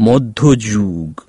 মধ্যযুগ।